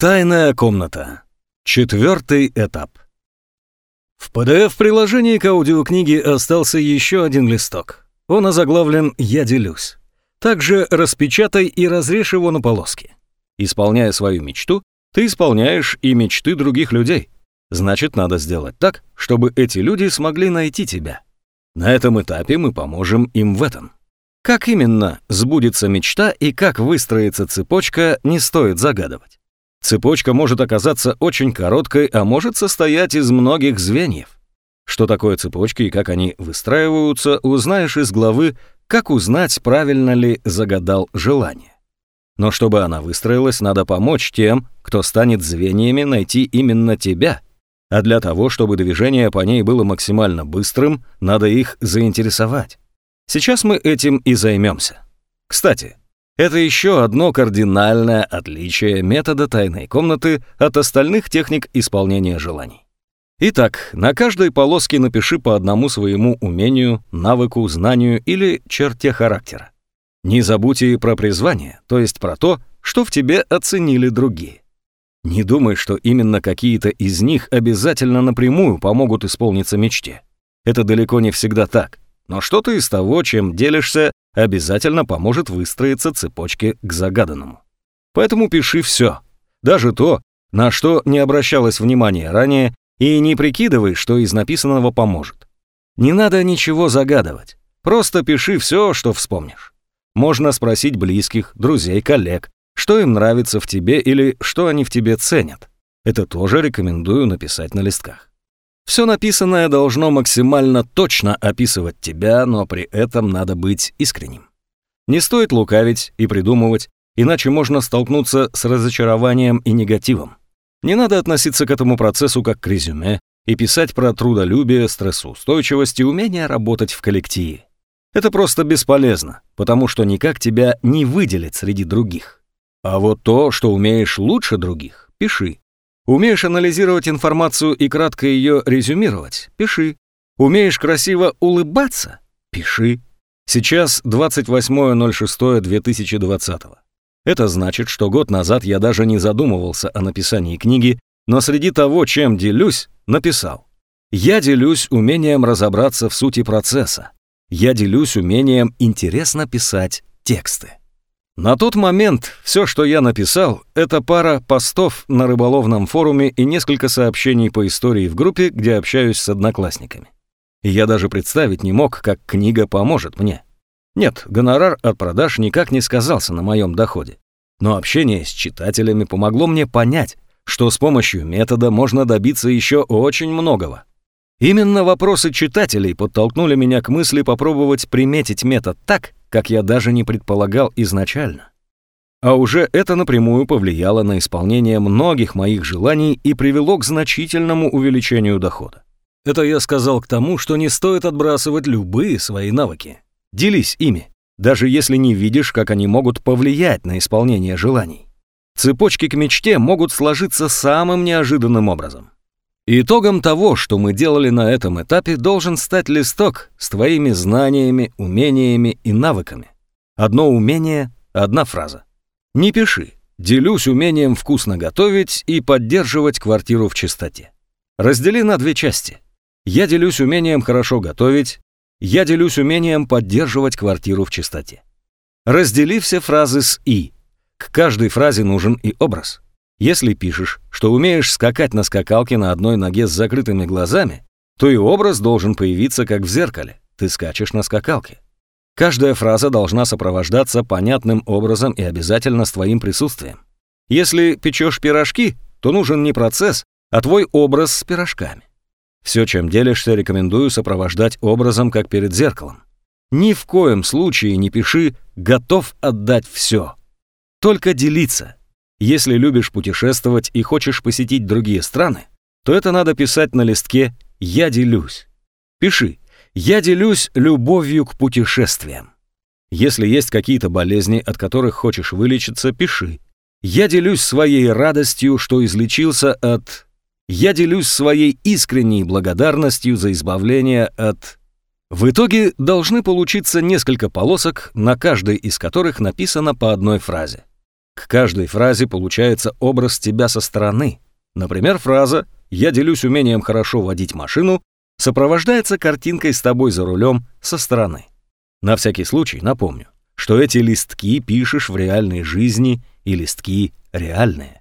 Тайная комната. Четвертый этап. В PDF-приложении к аудиокниге остался еще один листок. Он озаглавлен «Я делюсь». Также распечатай и разрежь его на полоски. Исполняя свою мечту, ты исполняешь и мечты других людей. Значит, надо сделать так, чтобы эти люди смогли найти тебя. На этом этапе мы поможем им в этом. Как именно сбудется мечта и как выстроится цепочка, не стоит загадывать. Цепочка может оказаться очень короткой, а может состоять из многих звеньев. Что такое цепочки и как они выстраиваются, узнаешь из главы «Как узнать, правильно ли загадал желание». Но чтобы она выстроилась, надо помочь тем, кто станет звеньями найти именно тебя. А для того, чтобы движение по ней было максимально быстрым, надо их заинтересовать. Сейчас мы этим и займемся. Кстати, это еще одно кардинальное отличие метода тайной комнаты от остальных техник исполнения желаний. Итак, на каждой полоске напиши по одному своему умению, навыку, знанию или черте характера. Не забудь и про призвание, то есть про то, что в тебе оценили другие. Не думай, что именно какие-то из них обязательно напрямую помогут исполниться мечте. Это далеко не всегда так. Но что-то из того, чем делишься, обязательно поможет выстроиться цепочке к загаданному. Поэтому пиши все, даже то, на что не обращалось внимания ранее, и не прикидывай, что из написанного поможет. Не надо ничего загадывать, просто пиши все, что вспомнишь. Можно спросить близких, друзей, коллег, что им нравится в тебе или что они в тебе ценят. Это тоже рекомендую написать на листках. Все написанное должно максимально точно описывать тебя, но при этом надо быть искренним. Не стоит лукавить и придумывать, иначе можно столкнуться с разочарованием и негативом. Не надо относиться к этому процессу как к резюме и писать про трудолюбие, стрессоустойчивость и умение работать в коллективе. Это просто бесполезно, потому что никак тебя не выделит среди других. А вот то, что умеешь лучше других, пиши. Умеешь анализировать информацию и кратко ее резюмировать? Пиши. Умеешь красиво улыбаться? Пиши. Сейчас 28.06.2020. Это значит, что год назад я даже не задумывался о написании книги, но среди того, чем делюсь, написал. Я делюсь умением разобраться в сути процесса. Я делюсь умением интересно писать тексты. На тот момент все, что я написал, это пара постов на рыболовном форуме и несколько сообщений по истории в группе, где общаюсь с одноклассниками. Я даже представить не мог, как книга поможет мне. Нет, гонорар от продаж никак не сказался на моем доходе. Но общение с читателями помогло мне понять, что с помощью метода можно добиться еще очень многого. Именно вопросы читателей подтолкнули меня к мысли попробовать приметить метод так, как я даже не предполагал изначально. А уже это напрямую повлияло на исполнение многих моих желаний и привело к значительному увеличению дохода. Это я сказал к тому, что не стоит отбрасывать любые свои навыки. Делись ими, даже если не видишь, как они могут повлиять на исполнение желаний. Цепочки к мечте могут сложиться самым неожиданным образом. Итогом того, что мы делали на этом этапе, должен стать листок с твоими знаниями, умениями и навыками. Одно умение, одна фраза. Не пиши. Делюсь умением вкусно готовить и поддерживать квартиру в чистоте. Раздели на две части. Я делюсь умением хорошо готовить, я делюсь умением поддерживать квартиру в чистоте. Раздели все фразы с «и». К каждой фразе нужен и образ. Если пишешь, что умеешь скакать на скакалке на одной ноге с закрытыми глазами, то и образ должен появиться как в зеркале. Ты скачешь на скакалке. Каждая фраза должна сопровождаться понятным образом и обязательно с твоим присутствием. Если печешь пирожки, то нужен не процесс, а твой образ с пирожками. Все, чем делишься, рекомендую сопровождать образом, как перед зеркалом. Ни в коем случае не пиши «готов отдать все». Только делиться, если любишь путешествовать и хочешь посетить другие страны, то это надо писать на листке «Я делюсь». Пиши «Я делюсь любовью к путешествиям». Если есть какие-то болезни, от которых хочешь вылечиться, пиши «Я делюсь своей радостью, что излечился от...» «Я делюсь своей искренней благодарностью за избавление от...» В итоге должны получиться несколько полосок, на каждой из которых написано по одной фразе. К каждой фразе получается образ тебя со стороны. Например, фраза «Я делюсь умением хорошо водить машину» сопровождается картинкой с тобой за рулем со стороны. На всякий случай напомню, что эти листки пишешь в реальной жизни и листки реальные.